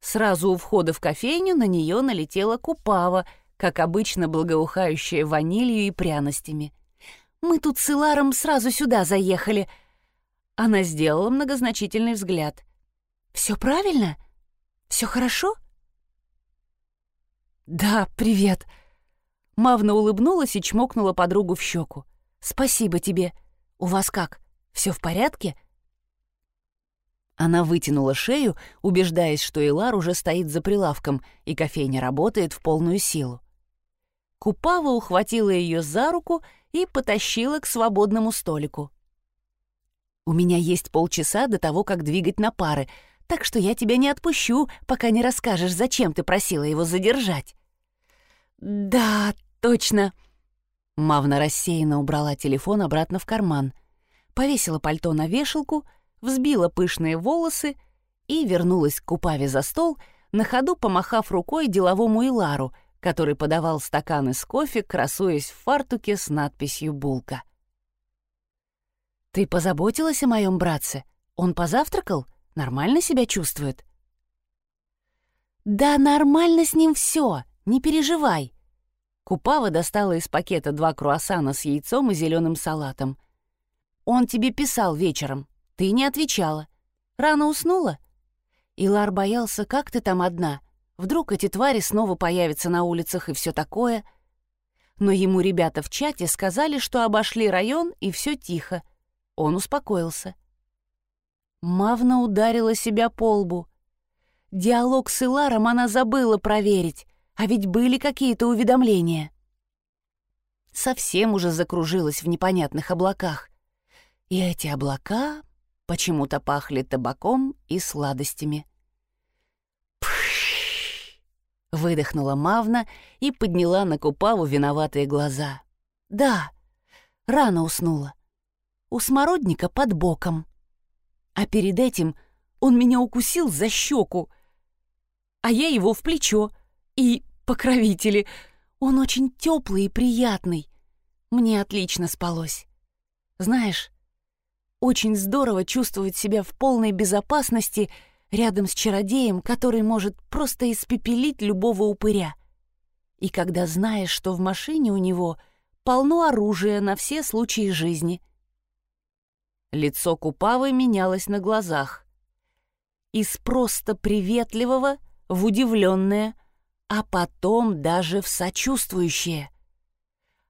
Сразу у входа в кофейню на нее налетела купава, как обычно благоухающая ванилью и пряностями. «Мы тут с Иларом сразу сюда заехали». Она сделала многозначительный взгляд. «Все правильно? Все хорошо?» «Да, привет!» Мавна улыбнулась и чмокнула подругу в щеку. «Спасибо тебе. У вас как, все в порядке?» Она вытянула шею, убеждаясь, что Илар уже стоит за прилавком, и кофейня работает в полную силу. Купава ухватила ее за руку и потащила к свободному столику. «У меня есть полчаса до того, как двигать на пары, так что я тебя не отпущу, пока не расскажешь, зачем ты просила его задержать». «Да, точно». Мавна рассеянно убрала телефон обратно в карман, повесила пальто на вешалку, взбила пышные волосы и вернулась к Купаве за стол, на ходу помахав рукой деловому Илару, который подавал стаканы с кофе, красуясь в фартуке с надписью «Булка». «Ты позаботилась о моем братце? Он позавтракал? Нормально себя чувствует?» «Да нормально с ним все, не переживай». Купава достала из пакета два круассана с яйцом и зеленым салатом. «Он тебе писал вечером. Ты не отвечала. Рано уснула?» Илар боялся, как ты там одна. Вдруг эти твари снова появятся на улицах и все такое. Но ему ребята в чате сказали, что обошли район и все тихо. Он успокоился. Мавна ударила себя по лбу. Диалог с Иларом она забыла проверить, а ведь были какие-то уведомления. Совсем уже закружилась в непонятных облаках. И эти облака почему-то пахли табаком и сладостями. Выдохнула Мавна и подняла на Купаву виноватые глаза. «Да, рано уснула у смородника под боком. А перед этим он меня укусил за щеку, а я его в плечо. И, покровители, он очень теплый и приятный. Мне отлично спалось. Знаешь, очень здорово чувствовать себя в полной безопасности рядом с чародеем, который может просто испепелить любого упыря. И когда знаешь, что в машине у него полно оружия на все случаи жизни — Лицо Купавы менялось на глазах. Из просто приветливого в удивленное, а потом даже в сочувствующее.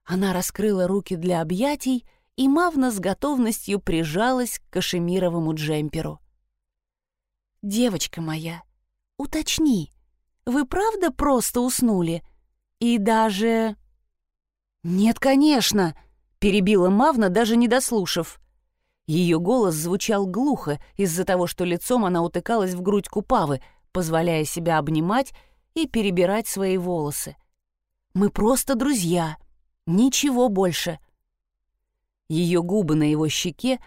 Она раскрыла руки для объятий, и Мавна с готовностью прижалась к кашемировому джемперу. «Девочка моя, уточни, вы правда просто уснули? И даже...» «Нет, конечно!» — перебила Мавна, даже не дослушав. Ее голос звучал глухо из-за того, что лицом она утыкалась в грудь Купавы, позволяя себя обнимать и перебирать свои волосы. «Мы просто друзья. Ничего больше». Ее губы на его щеке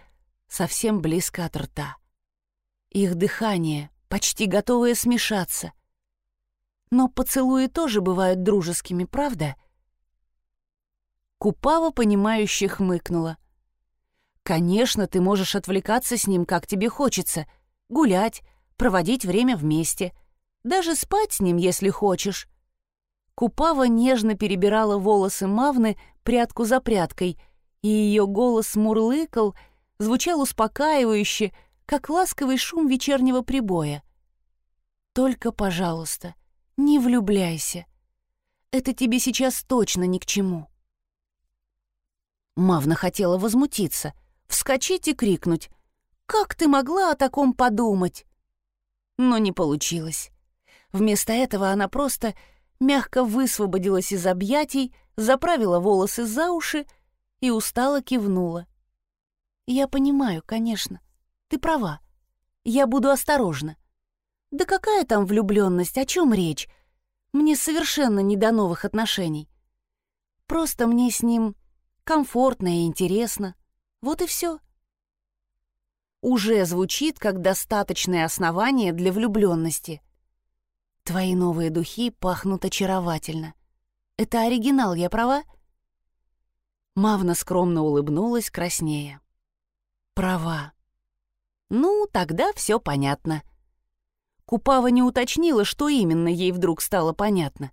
совсем близко от рта. Их дыхание почти готовое смешаться. Но поцелуи тоже бывают дружескими, правда? Купава, понимающе хмыкнула — Конечно, ты можешь отвлекаться с ним, как тебе хочется, гулять, проводить время вместе, даже спать с ним, если хочешь. Купава нежно перебирала волосы Мавны прядку за прядкой, и ее голос мурлыкал, звучал успокаивающе, как ласковый шум вечернего прибоя. «Только, пожалуйста, не влюбляйся. Это тебе сейчас точно ни к чему». Мавна хотела возмутиться — вскочить и крикнуть «Как ты могла о таком подумать?» Но не получилось. Вместо этого она просто мягко высвободилась из объятий, заправила волосы за уши и устало кивнула. «Я понимаю, конечно. Ты права. Я буду осторожна. Да какая там влюбленность, о чем речь? Мне совершенно не до новых отношений. Просто мне с ним комфортно и интересно. Вот и все. Уже звучит как достаточное основание для влюбленности. Твои новые духи пахнут очаровательно. Это оригинал, я права? Мавна скромно улыбнулась, краснея. Права. Ну, тогда все понятно. Купава не уточнила, что именно ей вдруг стало понятно.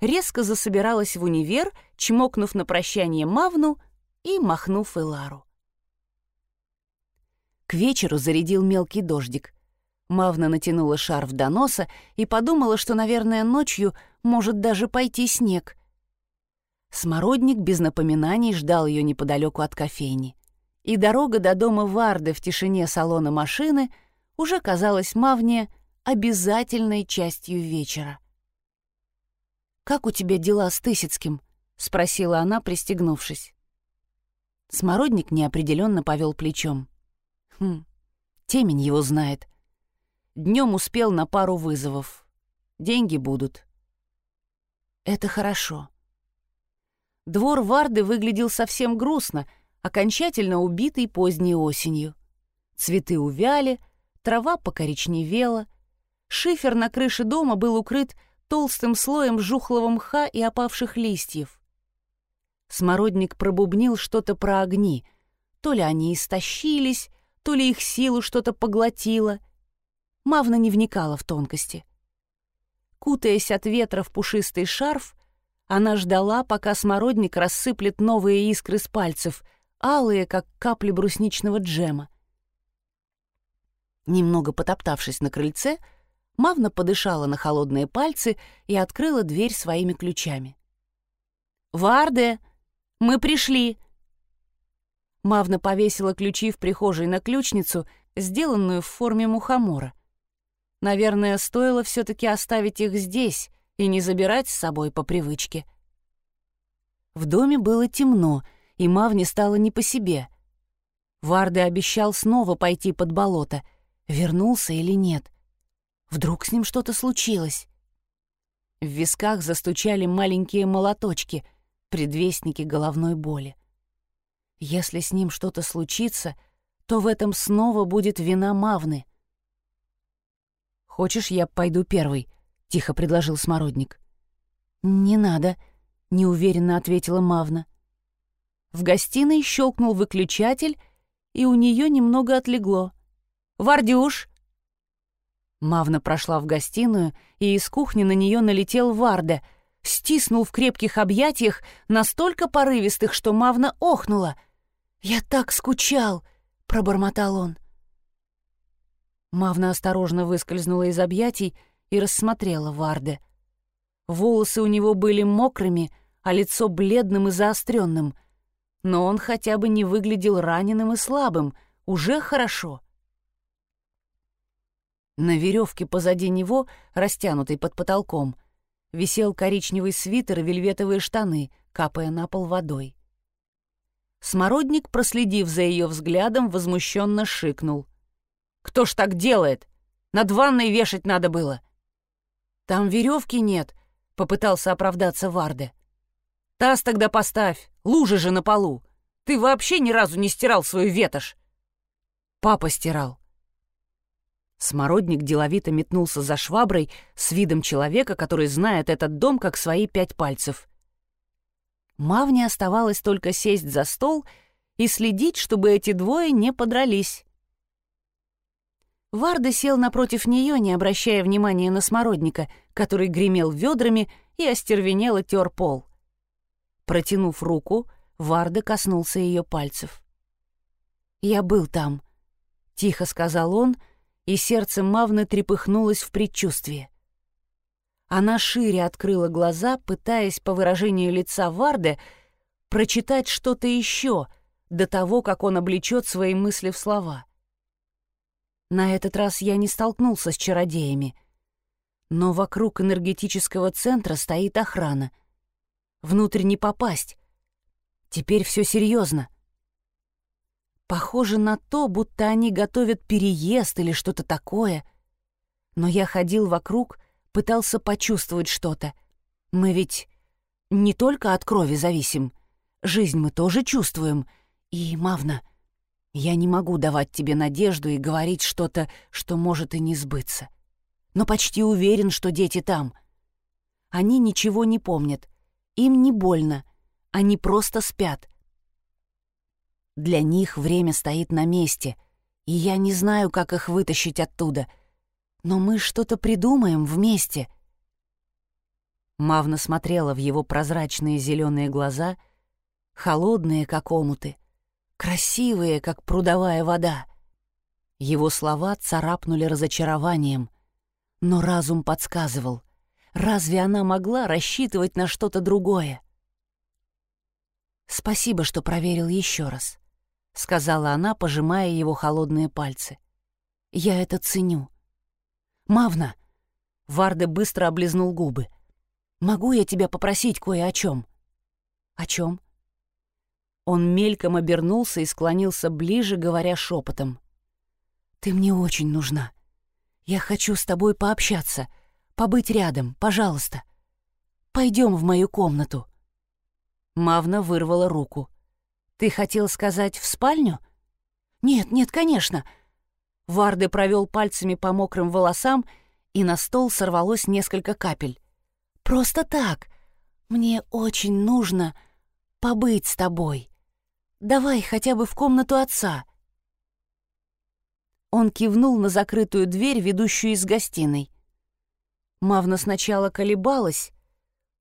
Резко засобиралась в универ, чмокнув на прощание Мавну и махнув Элару. К вечеру зарядил мелкий дождик. Мавна натянула шарф до носа и подумала, что, наверное, ночью может даже пойти снег. Смородник без напоминаний ждал ее неподалеку от кофейни. И дорога до дома Варды в тишине салона машины уже казалась Мавне обязательной частью вечера. «Как у тебя дела с Тысяцким?» спросила она, пристегнувшись. Смородник неопределенно повел плечом. Хм, темень его знает. Днем успел на пару вызовов. Деньги будут. Это хорошо. Двор Варды выглядел совсем грустно, окончательно убитый поздней осенью. Цветы увяли, трава покоричневела, шифер на крыше дома был укрыт толстым слоем жухлого мха и опавших листьев. Смородник пробубнил что-то про огни. То ли они истощились, то ли их силу что-то поглотило. Мавна не вникала в тонкости. Кутаясь от ветра в пушистый шарф, она ждала, пока смородник рассыплет новые искры с пальцев, алые, как капли брусничного джема. Немного потоптавшись на крыльце, Мавна подышала на холодные пальцы и открыла дверь своими ключами. «Варде, мы пришли!» Мавна повесила ключи в прихожей на ключницу, сделанную в форме мухомора. Наверное, стоило все-таки оставить их здесь и не забирать с собой по привычке. В доме было темно, и Мавне стало не по себе. Варды обещал снова пойти под болото. Вернулся или нет? Вдруг с ним что-то случилось? В висках застучали маленькие молоточки, предвестники головной боли. Если с ним что-то случится, то в этом снова будет вина Мавны. «Хочешь, я пойду первый?» — тихо предложил Смородник. «Не надо», — неуверенно ответила Мавна. В гостиной щелкнул выключатель, и у нее немного отлегло. «Вардюш!» Мавна прошла в гостиную, и из кухни на нее налетел Варда, стиснул в крепких объятиях, настолько порывистых, что Мавна охнула. «Я так скучал!» — пробормотал он. Мавна осторожно выскользнула из объятий и рассмотрела Варде. Волосы у него были мокрыми, а лицо бледным и заостренным. Но он хотя бы не выглядел раненым и слабым, уже хорошо. На веревке позади него, растянутой под потолком, висел коричневый свитер и вельветовые штаны, капая на пол водой. Смородник, проследив за ее взглядом, возмущенно шикнул — кто ж так делает? Над ванной вешать надо было. Там веревки нет, попытался оправдаться Варде. Таз тогда поставь, лужи же на полу. Ты вообще ни разу не стирал свою ветошь. Папа стирал. Смородник деловито метнулся за шваброй с видом человека, который знает этот дом как свои пять пальцев. Мавне оставалось только сесть за стол и следить, чтобы эти двое не подрались. Варда сел напротив нее, не обращая внимания на смородника, который гремел ведрами и остервенело тер пол. Протянув руку, Варда коснулся ее пальцев. «Я был там», — тихо сказал он, и сердце Мавны трепыхнулось в предчувствии. Она шире открыла глаза, пытаясь по выражению лица Варды прочитать что-то еще до того, как он облечет свои мысли в слова. На этот раз я не столкнулся с чародеями. Но вокруг энергетического центра стоит охрана. Внутрь не попасть. Теперь все серьезно. Похоже на то, будто они готовят переезд или что-то такое. Но я ходил вокруг, пытался почувствовать что-то. Мы ведь не только от крови зависим. Жизнь мы тоже чувствуем. И, Мавна, я не могу давать тебе надежду и говорить что-то, что может и не сбыться. Но почти уверен, что дети там. Они ничего не помнят. Им не больно. Они просто спят. Для них время стоит на месте, и я не знаю, как их вытащить оттуда. Но мы что-то придумаем вместе. Мавна смотрела в его прозрачные зеленые глаза, холодные, как омуты красивые, как прудовая вода. Его слова царапнули разочарованием, но разум подсказывал, разве она могла рассчитывать на что-то другое? «Спасибо, что проверил еще раз», — сказала она, пожимая его холодные пальцы. «Я это ценю». «Мавна!» — Варде быстро облизнул губы. «Могу я тебя попросить кое о чем?» «О чем?» Он мельком обернулся и склонился ближе, говоря шепотом. «Ты мне очень нужна. Я хочу с тобой пообщаться, побыть рядом, пожалуйста. Пойдем в мою комнату». Мавна вырвала руку. «Ты хотел сказать в спальню?» «Нет, нет, конечно». Варды провел пальцами по мокрым волосам, и на стол сорвалось несколько капель. «Просто так. Мне очень нужно побыть с тобой. Давай хотя бы в комнату отца». Он кивнул на закрытую дверь, ведущую из гостиной. Мавна сначала колебалась.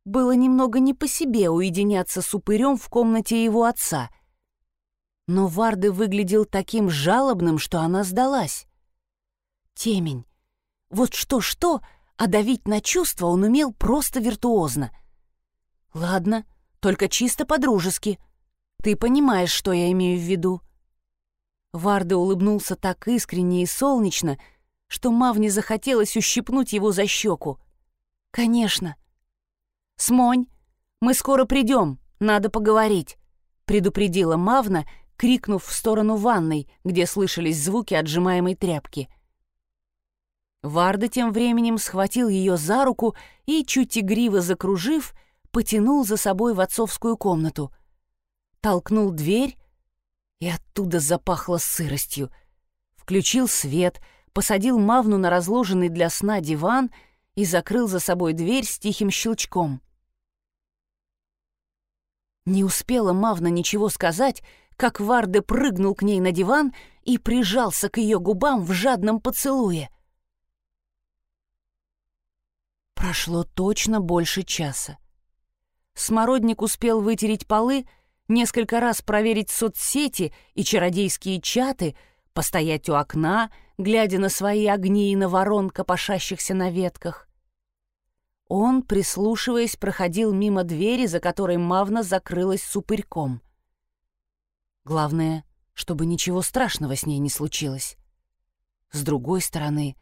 Было немного не по себе уединяться с упырем в комнате его отца. Но Варды выглядел таким жалобным, что она сдалась. Темень. Вот что-что, а давить на чувства он умел просто виртуозно. Ладно, только чисто по-дружески. Ты понимаешь, что я имею в виду. Варда улыбнулся так искренне и солнечно, что Мавне захотелось ущипнуть его за щеку. «Конечно». «Смонь, мы скоро придем, надо поговорить», — предупредила Мавна, крикнув в сторону ванной, где слышались звуки отжимаемой тряпки. Варда тем временем схватил ее за руку и, чуть игриво закружив, потянул за собой в отцовскую комнату. Толкнул дверь, и оттуда запахло сыростью. Включил свет, посадил Мавну на разложенный для сна диван и закрыл за собой дверь с тихим щелчком. Не успела Мавна ничего сказать, как Варде прыгнул к ней на диван и прижался к ее губам в жадном поцелуе. Прошло точно больше часа. Смородник успел вытереть полы, несколько раз проверить соцсети и чародейские чаты, постоять у окна, глядя на свои огни и на ворон, копошащихся на ветках. Он, прислушиваясь, проходил мимо двери, за которой Мавна закрылась супырьком. Главное, чтобы ничего страшного с ней не случилось. С другой стороны,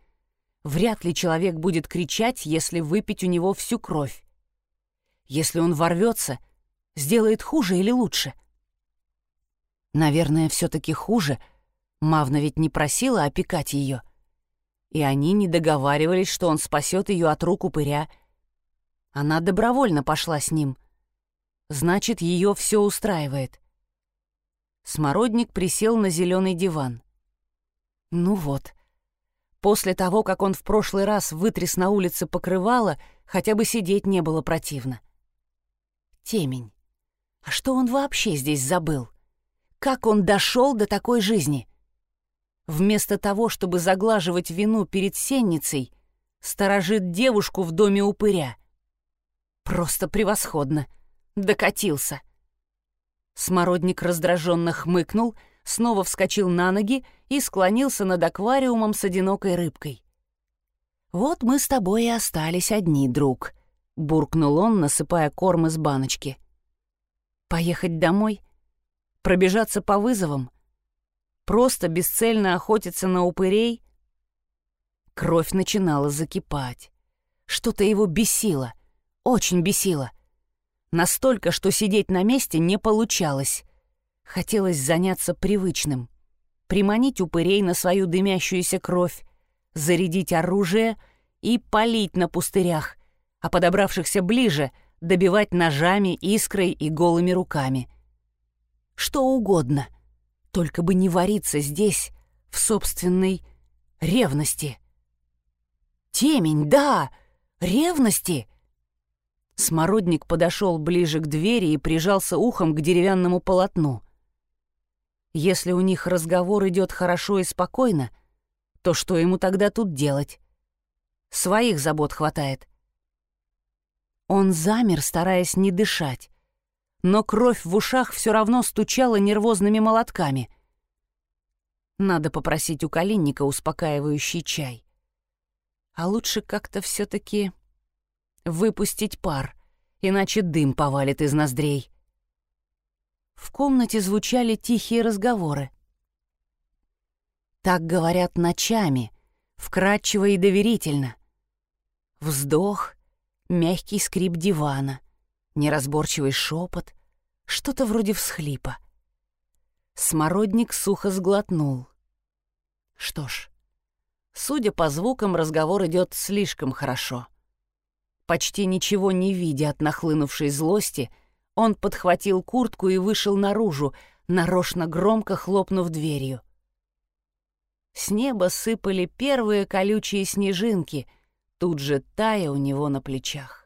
вряд ли человек будет кричать, если выпить у него всю кровь. Если он ворвется — сделает хуже или лучше? Наверное, все-таки хуже. Мавна ведь не просила опекать ее. И они не договаривались, что он спасет ее от рук упыря. Она добровольно пошла с ним. Значит, ее все устраивает. Смородник присел на зеленый диван. Ну вот. После того, как он в прошлый раз вытряс на улице покрывало, хотя бы сидеть не было противно. Темень. А что он вообще здесь забыл? Как он дошел до такой жизни? Вместо того, чтобы заглаживать вину перед сенницей, сторожит девушку в доме упыря. Просто превосходно. Докатился. Смородник раздраженно хмыкнул, снова вскочил на ноги и склонился над аквариумом с одинокой рыбкой. «Вот мы с тобой и остались одни, друг», — буркнул он, насыпая корм из баночки. Поехать домой? Пробежаться по вызовам? Просто бесцельно охотиться на упырей? Кровь начинала закипать. Что-то его бесило, очень бесило. Настолько, что сидеть на месте не получалось. Хотелось заняться привычным. Приманить упырей на свою дымящуюся кровь, зарядить оружие и палить на пустырях, а подобравшихся ближе — добивать ножами, искрой и голыми руками. Что угодно, только бы не вариться здесь, в собственной ревности. Темень, да, ревности. Смородник подошел ближе к двери и прижался ухом к деревянному полотну. Если у них разговор идет хорошо и спокойно, то что ему тогда тут делать? Своих забот хватает. Он замер, стараясь не дышать. Но кровь в ушах все равно стучала нервозными молотками. Надо попросить у Калинника успокаивающий чай. А лучше как-то все таки выпустить пар, иначе дым повалит из ноздрей. В комнате звучали тихие разговоры. Так говорят ночами, вкрадчиво и доверительно. Вздох, мягкий скрип дивана, неразборчивый шепот, Что-то вроде всхлипа. Смородник сухо сглотнул. Что ж, судя по звукам, разговор идет слишком хорошо. Почти ничего не видя от нахлынувшей злости, он подхватил куртку и вышел наружу, нарочно громко хлопнув дверью. С неба сыпали первые колючие снежинки, тут же тая у него на плечах.